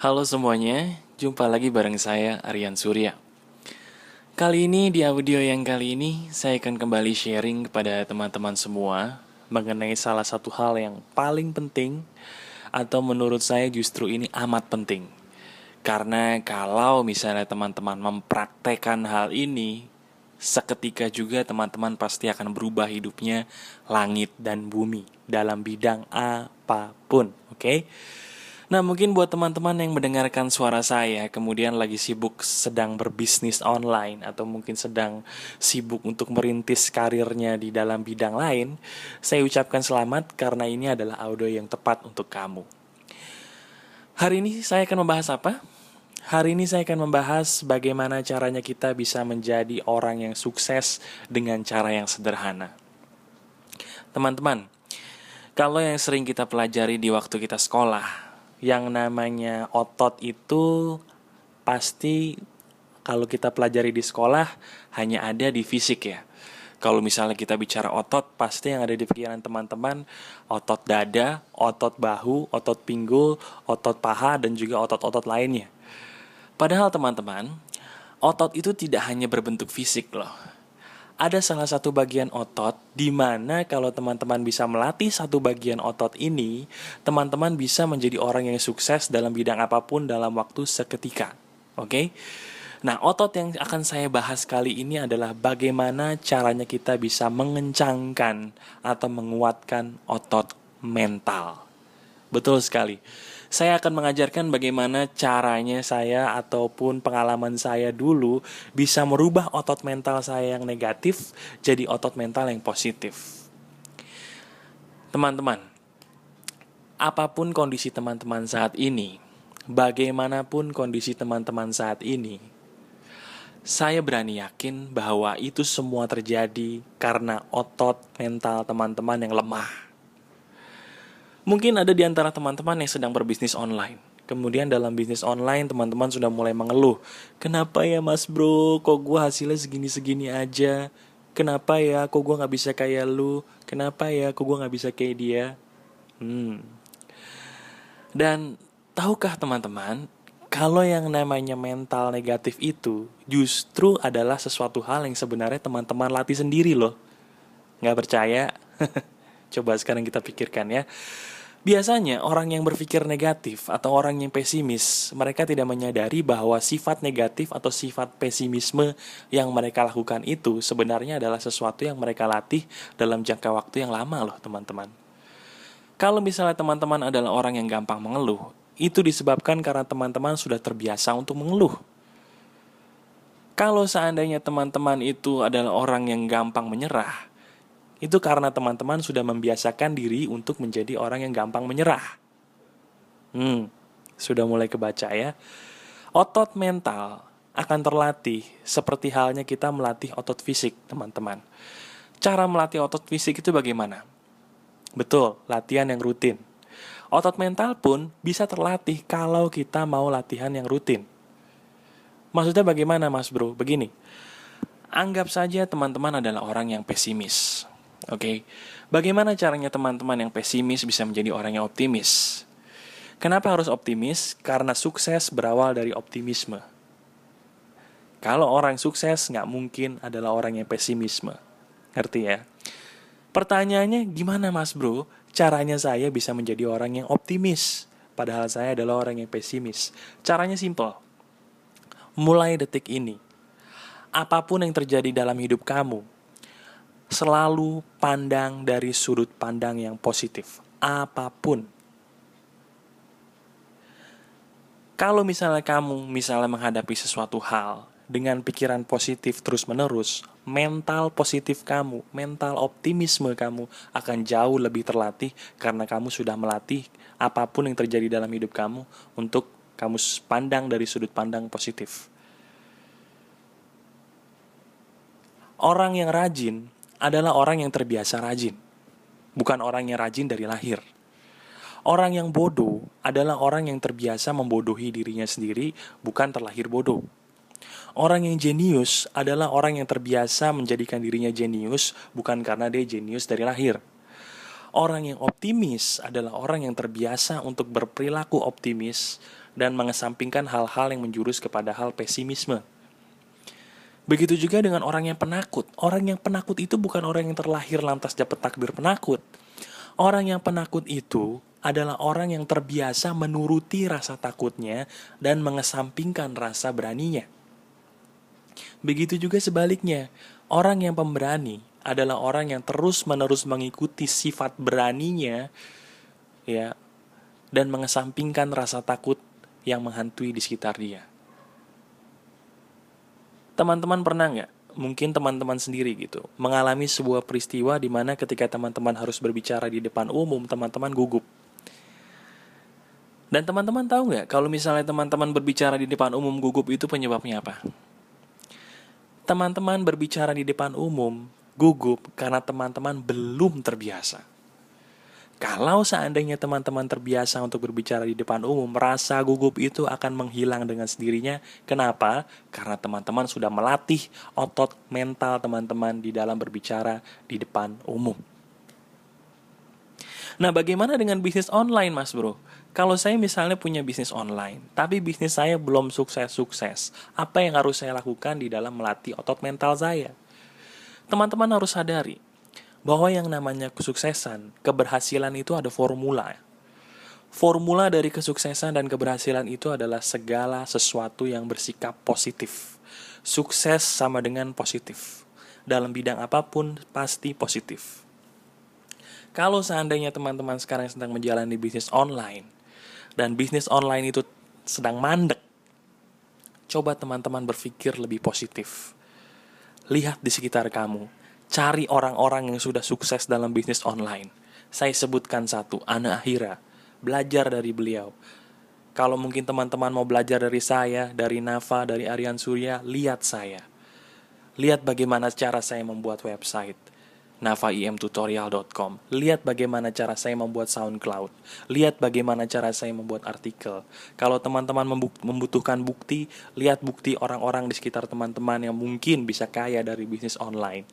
Halo semuanya, jumpa lagi bareng saya Aryan Surya. Kali ini di audio yang kali ini saya akan kembali sharing kepada teman-teman semua mengenai salah satu hal yang paling penting atau menurut saya justru ini amat penting. Karena kalau misalnya teman-teman mempraktekkan hal ini, seketika juga teman-teman pasti akan berubah hidupnya langit dan bumi dalam bidang apa pun, oke? Okay? Nah, mungkin buat teman-teman yang mendengarkan suara saya, kemudian lagi sibuk sedang berbisnis online, atau mungkin sedang sibuk untuk merintis karirnya di dalam bidang lain, saya ucapkan selamat karena ini adalah audio yang tepat untuk kamu. Hari ini saya akan membahas apa? Hari ini saya akan membahas bagaimana caranya kita bisa menjadi orang yang sukses dengan cara yang sederhana. Teman-teman, kalau yang sering kita pelajari di waktu kita sekolah, yang namanya otot itu pasti kalau kita pelajari di sekolah hanya ada di fisik ya. Kalau misalnya kita bicara otot, pasti yang ada di pikiran teman-teman otot dada, otot bahu, otot pinggul, otot paha, dan juga otot-otot lainnya. Padahal teman-teman, otot itu tidak hanya berbentuk fisik loh ada salah satu bagian otot di mana kalau teman-teman bisa melatih satu bagian otot ini, teman-teman bisa menjadi orang yang sukses dalam bidang apa pun dalam waktu seketika. Oke? Okay? Nah, otot yang akan saya bahas kali ini adalah bagaimana caranya kita bisa mengencangkan atau menguatkan otot mental. Betul sekali saya akan mengajarkan bagaimana caranya saya ataupun pengalaman saya dulu bisa merubah otot mental saya yang negatif jadi otot mental yang positif. Teman-teman, apa pun kondisi teman-teman saat ini, bagaimanapun kondisi teman-teman saat ini, saya berani yakin bahwa itu semua terjadi karena otot mental teman-teman yang lemah Mungkin ada di antara teman-teman yang sedang berbisnis online. Kemudian dalam bisnis online teman-teman sudah mulai mengeluh. Kenapa ya mas bro, kok gue hasilnya segini-segini aja? Kenapa ya, kok gue gak bisa kayak lu? Kenapa ya, kok gue gak bisa kayak dia? Hmm. Dan tahukah teman-teman, kalau yang namanya mental negatif itu justru adalah sesuatu hal yang sebenarnya teman-teman latih sendiri loh. Gak percaya? Coba sekarang kita pikirkan ya. Biasanya orang yang berpikir negatif atau orang yang pesimis, mereka tidak menyadari bahwa sifat negatif atau sifat pesimisme yang mereka lakukan itu sebenarnya adalah sesuatu yang mereka latih dalam jangka waktu yang lama loh teman-teman. Kalau misalnya teman-teman adalah orang yang gampang mengeluh, itu disebabkan karena teman-teman sudah terbiasa untuk mengeluh. Kalau seandainya teman-teman itu adalah orang yang gampang menyerah, itu karena teman-teman sudah membiasakan diri untuk menjadi orang yang gampang menyerah. Hmm, sudah mulai kebaca ya. Otot mental akan terlatih seperti halnya kita melatih otot fisik, teman-teman. Cara melatih otot fisik itu bagaimana? Betul, latihan yang rutin. Otot mental pun bisa terlatih kalau kita mau latihan yang rutin. Maksudnya bagaimana, Mas Bro? Begini. Anggap saja teman-teman adalah orang yang pesimis. Oke, okay? bagaimana caranya teman-teman yang pesimis bisa menjadi orang yang optimis? Kenapa harus optimis? Karena sukses berawal dari optimisme. Kalau orang sukses nggak mungkin adalah orang yang pesimisme. Ngerti ya? Pertanyaannya gimana mas bro? Caranya saya bisa menjadi orang yang optimis. Padahal saya adalah orang yang pesimis. Caranya simple. Mulai detik ini. Apa pun yang terjadi dalam hidup kamu, selalu pandang dari sudut pandang yang positif, apa pun. Kalau misalnya kamu misalnya menghadapi sesuatu hal dengan pikiran positif terus-menerus, mental positif kamu, mental optimisme kamu akan jauh lebih terlatih karena kamu sudah melatih apa pun yang terjadi dalam hidup kamu untuk kamu pandang dari sudut pandang positif. Orang yang rajin adalah orang yang terbiasa rajin, bukan orang yang rajin dari lahir. Orang yang bodoh adalah orang yang terbiasa membodohi dirinya sendiri, bukan terlahir bodoh. Orang yang jenius adalah orang yang terbiasa menjadikan dirinya jenius, bukan karena dia jenius dari lahir. Orang yang optimis adalah orang yang terbiasa untuk berperilaku optimis dan mengesampingkan hal-hal yang menjurus kepada hal pesimisme. Begitu juga dengan orang yang penakut. Orang yang penakut itu bukan orang yang terlahir lantas dapat takdir penakut. Orang yang penakut itu adalah orang yang terbiasa menuruti rasa takutnya dan mengesampingkan rasa beraninya. Begitu juga sebaliknya, orang yang pemberani adalah orang yang terus-menerus mengikuti sifat beraninya ya dan mengesampingkan rasa takut yang menghantui di sekitar dia. Teman-teman pernah nggak? Mungkin teman-teman sendiri gitu mengalami sebuah peristiwa di mana ketika teman-teman harus berbicara di depan umum, teman-teman gugup. Dan teman-teman tahu nggak kalau misalnya teman-teman berbicara di depan umum gugup itu penyebabnya apa? Teman-teman berbicara di depan umum gugup karena teman-teman belum terbiasa. Kalau seandainya teman-teman terbiasa untuk berbicara di depan umum, rasa gugup itu akan menghilang dengan sendirinya. Kenapa? Karena teman-teman sudah melatih otot mental teman-teman di dalam berbicara di depan umum. Nah, bagaimana dengan bisnis online, Mas Bro? Kalau saya misalnya punya bisnis online, tapi bisnis saya belum sukses-sukses, apa yang harus saya lakukan di dalam melatih otot mental saya? Teman-teman harus sadari, bahwa yang namanya kesuksesan, keberhasilan itu ada formula. Formula dari kesuksesan dan keberhasilan itu adalah segala sesuatu yang bersikap positif. Sukses sama dengan positif. Dalam bidang apa pun pasti positif. Kalau seandainya teman-teman sekarang sedang menjalani bisnis online dan bisnis online itu sedang mandek, coba teman-teman berpikir lebih positif. Lihat di sekitar kamu, Cari orang-orang yang sudah sukses dalam bisnis online. Saya sebutkan satu, Ana Ahira. Belajar dari beliau. Kalau mungkin teman-teman mau belajar dari saya, dari Nafa, dari Aryan Surya, lihat saya. Lihat bagaimana cara saya membuat website nafaimtutorial.com. Lihat bagaimana cara saya membuat SoundCloud. Lihat bagaimana cara saya membuat artikel. Kalau teman-teman membutuhkan bukti, lihat bukti orang-orang di sekitar teman-teman yang mungkin bisa kaya dari bisnis online.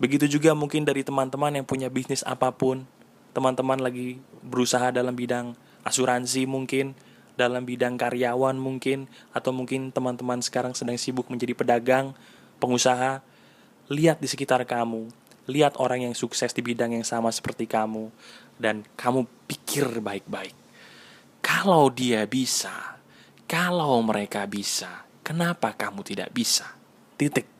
Begitu juga mungkin dari teman-teman yang punya bisnis apa pun, teman-teman lagi berusaha dalam bidang asuransi mungkin, dalam bidang karyawan mungkin, atau mungkin teman-teman sekarang sedang sibuk menjadi pedagang, pengusaha, lihat di sekitar kamu, lihat orang yang sukses di bidang yang sama seperti kamu, dan kamu pikir baik-baik. Kalau dia bisa, kalau mereka bisa, kenapa kamu tidak bisa? Titik.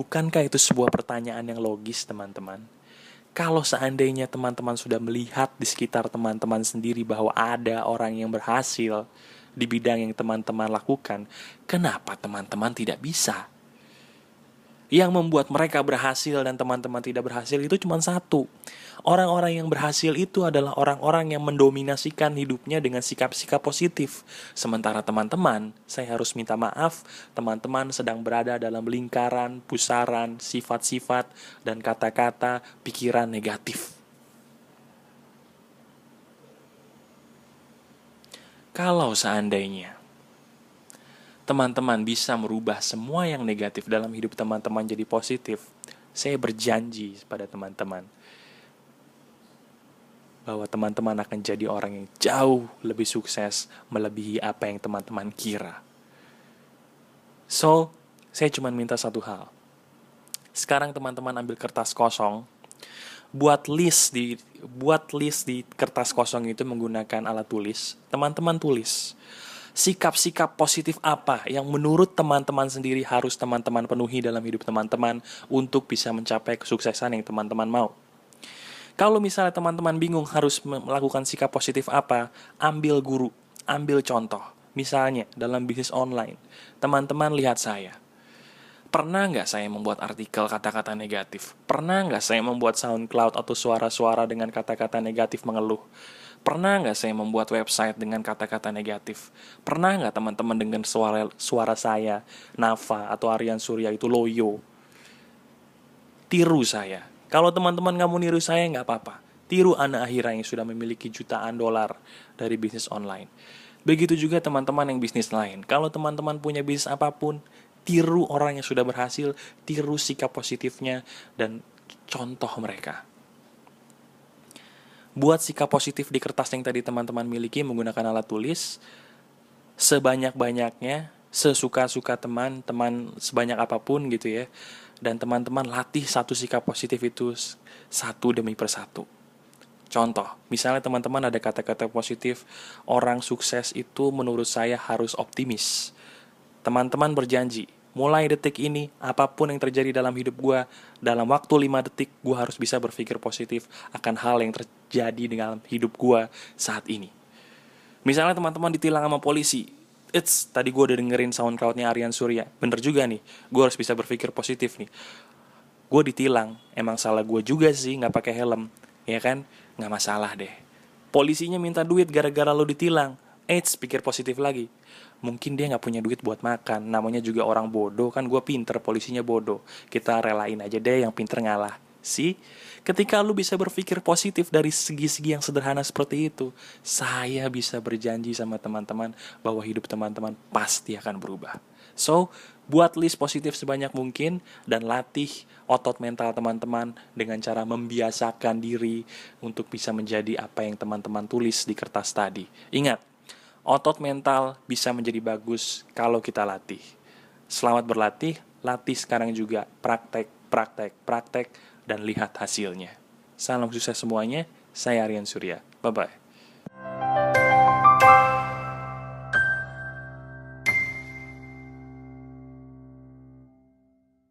Bukankah itu sebuah pertanyaan yang logis, teman-teman? Kalau seandainya teman-teman sudah melihat di sekitar teman-teman sendiri bahwa ada orang yang berhasil di bidang yang teman-teman lakukan, kenapa teman-teman tidak bisa? Yang membuat mereka berhasil dan teman-teman tidak berhasil itu cuma satu, Orang-orang yang berhasil itu adalah orang-orang yang mendominasikan hidupnya dengan sikap-sikap positif. Sementara teman-teman, saya harus minta maaf, teman-teman sedang berada dalam lingkaran, pusaran, sifat-sifat, dan kata-kata pikiran negatif. Kalau seandainya teman-teman bisa merubah semua yang negatif dalam hidup teman-teman jadi positif, saya berjanji pada teman-teman bahwa teman-teman akan jadi orang yang jauh lebih sukses melebihi apa yang teman-teman kira. So, saya cuma minta satu hal. Sekarang teman-teman ambil kertas kosong, buat list di buat list di kertas kosong itu menggunakan alat tulis. Teman-teman tulis sikap-sikap positif apa yang menurut teman-teman sendiri harus teman-teman penuhi dalam hidup teman-teman untuk bisa mencapai kesuksesan yang teman-teman mau. Kalau misalnya teman-teman bingung harus melakukan sikap positif apa, ambil guru, ambil contoh. Misalnya dalam bisnis online, teman-teman lihat saya. Pernah nggak saya membuat artikel kata-kata negatif? Pernah nggak saya membuat SoundCloud atau suara-suara dengan kata-kata negatif mengeluh? Pernah nggak saya membuat website dengan kata-kata negatif? Pernah nggak teman-teman dengan suara suara saya, Nafa atau Aryan Surya itu loyo? Tiru saya, kalau teman-teman nggak mau niru saya, nggak apa-apa. Tiru anak akhirnya yang sudah memiliki jutaan dolar dari bisnis online. Begitu juga teman-teman yang bisnis lain. Kalau teman-teman punya bisnis apa pun, tiru orang yang sudah berhasil, tiru sikap positifnya, dan contoh mereka. Buat sikap positif di kertas yang tadi teman-teman miliki menggunakan alat tulis sebanyak-banyaknya, sesuka-suka teman, teman sebanyak apa pun gitu ya. Dan teman-teman latih satu sikap positif itu satu demi persatu. Contoh, misalnya teman-teman ada kata-kata positif, orang sukses itu menurut saya harus optimis. Teman-teman berjanji, mulai detik ini, apa pun yang terjadi dalam hidup gue, dalam waktu 5 detik, gue harus bisa berpikir positif akan hal yang terjadi dalam hidup gue saat ini. Misalnya teman-teman ditilang sama polisi, it's tadi gue udah dengerin soundcloudnya Aryan Surya, bener juga nih, gue harus bisa berpikir positif nih. Gue ditilang, emang salah gue juga sih nggak pakai helm, ya kan? Nggak masalah deh. Polisinya minta duit gara-gara lo ditilang, Eits, pikir positif lagi. Mungkin dia nggak punya duit buat makan. Namanya juga orang bodoh kan gue pinter, polisinya bodoh. Kita relain aja deh yang pinter ngalah. Si, ketika lu bisa berpikir positif dari segi-segi yang sederhana seperti itu, saya bisa berjanji sama teman-teman bahwa hidup teman-teman pasti akan berubah. So, buat list positif sebanyak mungkin dan latih otot mental teman-teman dengan cara membiasakan diri untuk bisa menjadi apa yang teman-teman tulis di kertas tadi. Ingat, otot mental bisa menjadi bagus kalau kita latih. Selamat berlatih, latih sekarang juga praktek, praktek, praktek, dan lihat hasilnya. Salam sukses semuanya, saya Aryan Surya. Bye-bye.